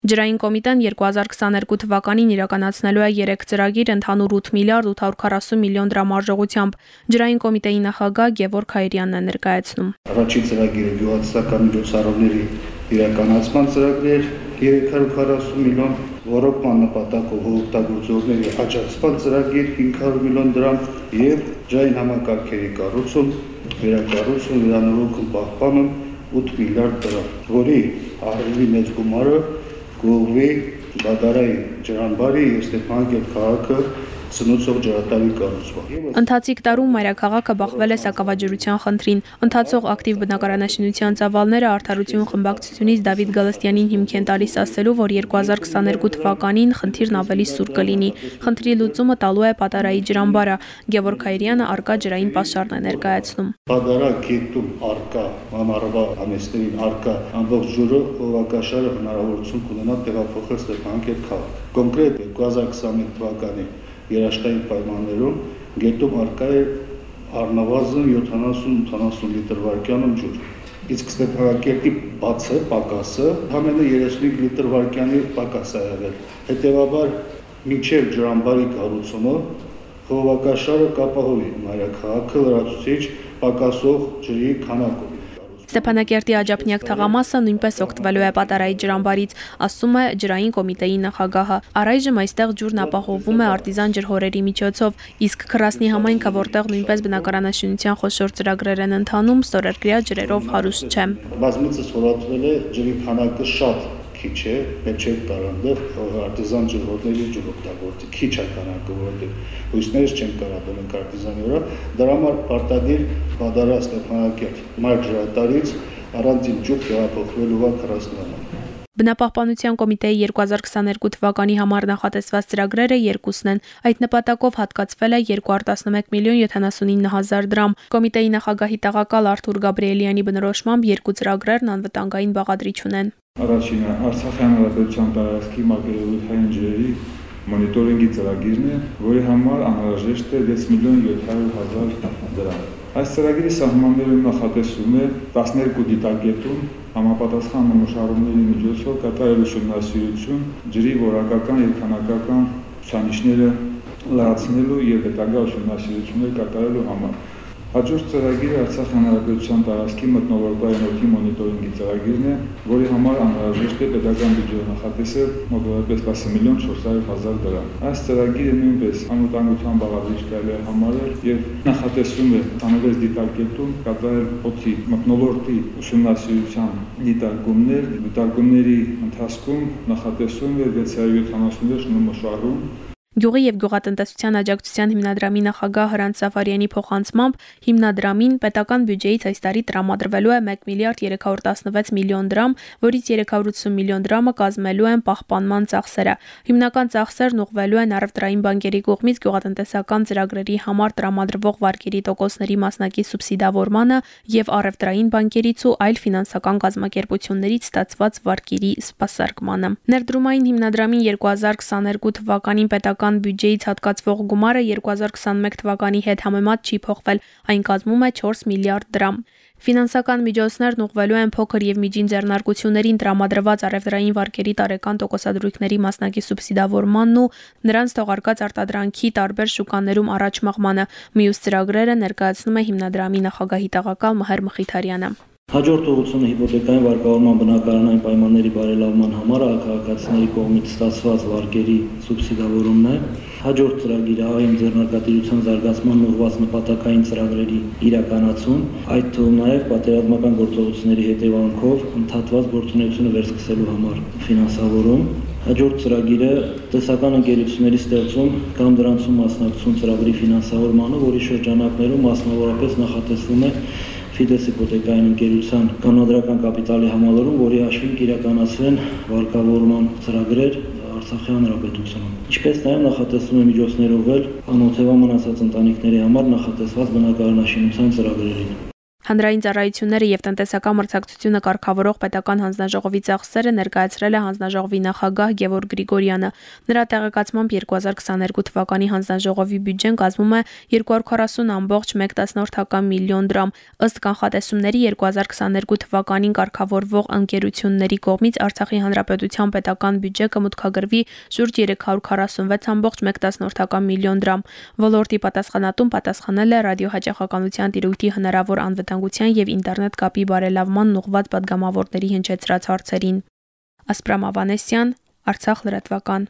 Ջրային կոմիտեն 2022 թվականին իրականացնելու է 3 ծրագիր ընդհանուր 8 միլիարդ 840 միլիոն դրամ արժողությամբ։ Ջրային կոմիտեի նախագահ Գևորգ Հայրյանն է ներկայացնում։ Առաջին ծրագիրը գյուղատնտեսական միջոցառումների իրականացման ծրագրեր 340 միլիոն, ռոռոկման նպատակով օգտագործողների աջակցման ծրագիր 500 միլիոն դրամ եւ ջրային համակարգերի կառուցում, վերակառուցում, վերանորոգում, պահպանում 8 միլիարդ դրամ, որի առավել մեծ գումարը գողվի Բադարայի ջրանբարի եւ Ստեփանակերտ քաղաքը սնուցող ջրատարի կառուցումը։ Ընթացիկ տարում մայրաքաղաքը բախվել է սակավաջրության խնդրին։ Ընթացող ակտիվ բնակարանաշինության ծավալները արդարություն խմբակցությունից Դավիթ Գալստյանին հիմք են տալիս ասելու, որ 2022 թվականին խնդիրն ավելի սուր կլինի։ Խնդրի լուծումը տալու է Պատարայի ջրամբարը։ Գևորգ Հայրյանը արկա ջրային պաշարն է ներկայացնում։ Պատարա գետում արկա համարվա ամեսներին արկա ամբողջ ջուրը հովակաշարը հնարավորություն կունենա տեղափոխել Ստեփանակերտ քաղաք։ Կոնկրետ 2021 թվականի երաշտային պայմաններում գետում արկա է առնվազն 70-80 լիտր վարկյանում ջուր։ Իսկ Ստեփանակերտի բացը, պակասը համենը 35 լիտր վարկյանի պակաս է եղել։ Հետևաբար միջև ջրամբարի կառուցումը հովակաշարը կապահովի մայրաքաղաքը լրացուցիչ պակասող ջրի քանակով։ Ստեփանակերտի Աջափնյակ թաղամասը նույնպես օգտվելու է Պատարայի ջրամբարից, ասում է ջրային կոմիտեի նախագահը։ Առայժմ այստեղ ջուրն ապահովվում է արտիզան ջրհորերի միջոցով, իսկ Քրասնի համայնքը, որտեղ նույնպես բնակարանաշինության խոշոր ծրագրեր են ընթանում, ստորերկրյա ջրերով հարուստ չէ։ Բազմիցս հորացվել է ջրի քանակը շատ քիչ է, պետք չէ տարանդեղ արտիզան ջրհորների ջուր օգտագործի, քիչ է քանակը, որովհետև հույսներս չեն կարող դնել արտիզանի վրա, դրա համար պարտադիր Բադարա Ստեփանակերտ մայր ջրատարից առանձին ջուր տեղափոխվելու է Քրասնյանը։ Բնապահպանության կոմիտեի 2022 թվականի համար նախատեսված ծրագրերը երկուսն են։ Այդ նպատակով հատկացվել է 211 միլիոն 79 հազար դրամ։ Կոմիտեի նախագահի տեղակալ Արթուր Գաբրիելյանի բնորոշմամբ երկու ծրագրերն անվտանգային բաղադրիչ ունեն։ Առաջինը Արցախի հանրապետության տարածքի մակերևույթային ջրերի մոնիտորինգի ծրագիրն է, որի համար անհրաժեշտ է 6 միլիոն 700 հազար դրամ։ Այս ծրագրի սահմաններում նախատեսվում է 12 դիտակետում համապատասխան նմուշարումների միջոցով կատարել ուսումնասիրություն ջրի որակական եւ քանակական ցուցանիշները լրացնելու եւ հետագա ուսումնասիրություններ կատարելու համար։ Հաջորդ ծրագիրը Արցախ հանրապետության տարածքի մթնոլորտային օդի մոնիտորինգի ծրագիրն է, որի համար անհրաժեշտ է pedagogan բյուջե նախատեսել մոտավորապես 10 միլիոն 400 հազար դրամ։ Այս ծրագիրը նույնպես անվտանգության բաղադրիչ կարելի է համարել եւ նախատեսվում է անվերս դիտարկետում կատարել օդի մթնոլորտի ուսումնասիրության դիտարկումներ, դիտարկումների ընթացքում նախատեսվում է 676 նմուշարում Գյուղի եւ գյուղատնտեսության աջակցության հիմնադրամի նախագահ Հրանտ Սաֆարյանի փոխանցմամբ հիմնադրամին պետական բյուջեից այս տարի տրամադրվելու է 1 միլիարդ 316 միլիոն դրամ, որից 380 միլիոն դրամը կազմելու են պահպանման ծախսերը։ Հիմնական ծախսերն ուղղվելու են առևտրային բանկերի կողմից գյուղատնտեսական ծրագրերի համար տրամադրվող վարկերի տոկոսների մասնակի սուբսիդավորմանը եւ առևտրային բանկերից ու այլ ֆինանսական կազմակերպություններից ստացված վարկերի սպասարկմանը։ Ներդրումային հիմնադրամին 2022 թվականին պետական պետական բյուջեից հատկացվող գումարը 2021 թվականի հետ համեմատ չի փոխվել, այն կազմում է 4 միլիարդ դրամ։ Ֆինանսական միջոցներն ուղղվելու են փոքր եւ միջին ձեռնարկություններին տրամադրված առևտրային վարկերի տարեկան տոկոսադրույքների մասնակի սուբսիդավորմանն ու նրանց թողարկած արտադրանքի տարբեր շուկաներում առաջ մղմանը։ Մյուս ծրագրերը ներկայացնում է հիմնադրամի նախագահի տեղակալ Մհեր Մխիթարյանը։ Հաջորդ ուղղությունը հիպոթեկային վարկավորման բնակարանային պայմանների բարելավման համար քաղաքացիների կողմից ստացված վարկերի սուբսիդավորումն է։ Հաջորդ ծրագիրը ԱԻՄ ձեռնարկատիրության զարգացման ուղղված նպատակային ծրագրերի իրականացում, այդ թվում նաև պատերազմական գործողությունների հետևանքով ընդհատված գործունեությունը վերսկսելու համար ֆինանսավորում, Հաջորդ ծրագիրը տեսական ընկերությունների ստեղծում կամ դրանցում մասնակցություն ծրագրի ֆինանսավորմանը, որի շրջանակներում մասնավորապես նախատեսվում է Fides հիպոթեկային ընկերության կանոնադրական կապիտալի համալրում, որի հաշվին կիրականացվեն վարկավորման ծրագրեր Արցախի հանրապետությունում։ Ինչպես նաև նախատեսվում է միջոցներ ուղղել անօթևա մնացած ընտանիքների համար նախատեսված բնակարանաշինության ծրագրերին։ Հանրային ծառայությունները եւ տնտեսական մրցակցությունը կարգավորող պետական հանձնաժողովի ծախսերը ներկայացրել է հանձնաժողովի նախագահ Գևորգ Գրիգորյանը։ Նրա տեղեկացմամբ 2022 թվականի հանձնաժողովի բյուջեն կազմում է 240.1 միլիոն դրամ։ Ըստ կանխատեսումների 2022 թվականին կարգավորվող ընկերությունների կողմից Արցախի հանրապետության պետական բյուջե կմուտքագրվի շուրջ 346.1 միլիոն դրամ։ Ոլորտի պատասխանատուն պատասխանել է ռադիոհաճախականության տիրույթի հնարավոր անվտանգության եւ ինտերնետ կապի բարելավման ուղղված падգամավորների հնչեցրած հարցերին։ Ասպրամ Ավանեսյան, Արցախ լրատվական։